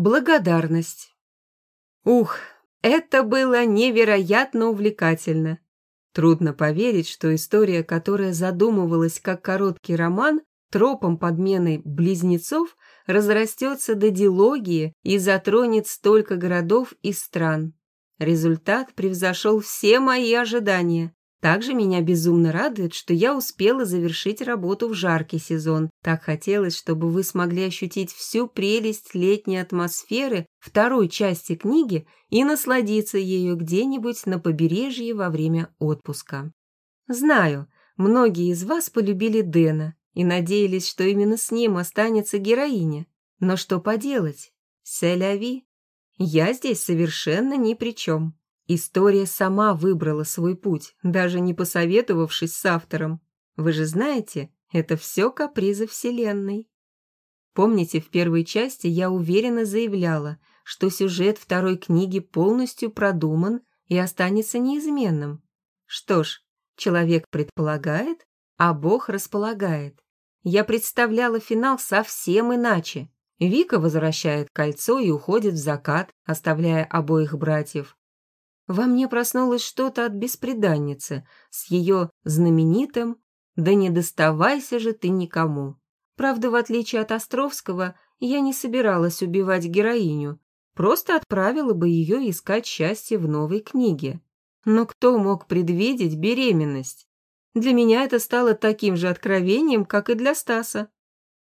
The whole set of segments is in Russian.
Благодарность. Ух, это было невероятно увлекательно. Трудно поверить, что история, которая задумывалась как короткий роман, тропом подмены близнецов, разрастется до дилогии и затронет столько городов и стран. Результат превзошел все мои ожидания. Также меня безумно радует, что я успела завершить работу в жаркий сезон. Так хотелось, чтобы вы смогли ощутить всю прелесть летней атмосферы второй части книги и насладиться ею где-нибудь на побережье во время отпуска. Знаю, многие из вас полюбили Дэна и надеялись, что именно с ним останется героиня. Но что поделать? Селяви. Я здесь совершенно ни при чем. История сама выбрала свой путь, даже не посоветовавшись с автором. Вы же знаете, это все капризы Вселенной. Помните, в первой части я уверенно заявляла, что сюжет второй книги полностью продуман и останется неизменным. Что ж, человек предполагает, а Бог располагает. Я представляла финал совсем иначе. Вика возвращает кольцо и уходит в закат, оставляя обоих братьев. Во мне проснулось что-то от беспреданницы с ее знаменитым «Да не доставайся же ты никому». Правда, в отличие от Островского, я не собиралась убивать героиню, просто отправила бы ее искать счастье в новой книге. Но кто мог предвидеть беременность? Для меня это стало таким же откровением, как и для Стаса.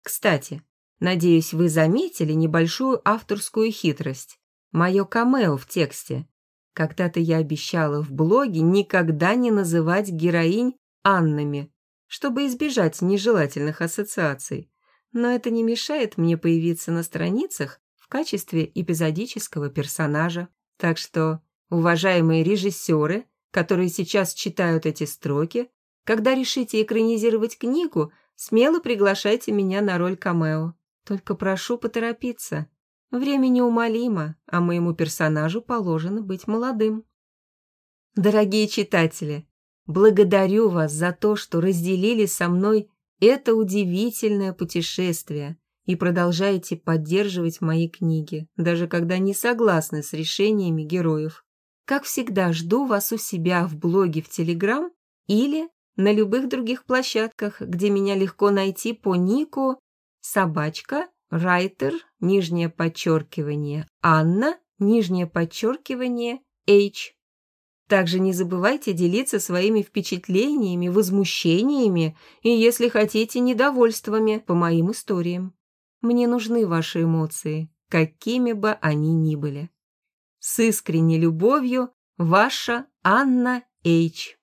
Кстати, надеюсь, вы заметили небольшую авторскую хитрость. Мое камео в тексте. Когда-то я обещала в блоге никогда не называть героинь Аннами, чтобы избежать нежелательных ассоциаций. Но это не мешает мне появиться на страницах в качестве эпизодического персонажа. Так что, уважаемые режиссеры, которые сейчас читают эти строки, когда решите экранизировать книгу, смело приглашайте меня на роль камео. Только прошу поторопиться. Время неумолимо, а моему персонажу положено быть молодым. Дорогие читатели, благодарю вас за то, что разделили со мной это удивительное путешествие и продолжаете поддерживать мои книги, даже когда не согласны с решениями героев. Как всегда, жду вас у себя в блоге в Телеграм или на любых других площадках, где меня легко найти по нику собачка Райтер, нижнее подчеркивание, Анна, нижнее подчеркивание, H. Также не забывайте делиться своими впечатлениями, возмущениями и, если хотите, недовольствами по моим историям. Мне нужны ваши эмоции, какими бы они ни были. С искренней любовью, ваша Анна H.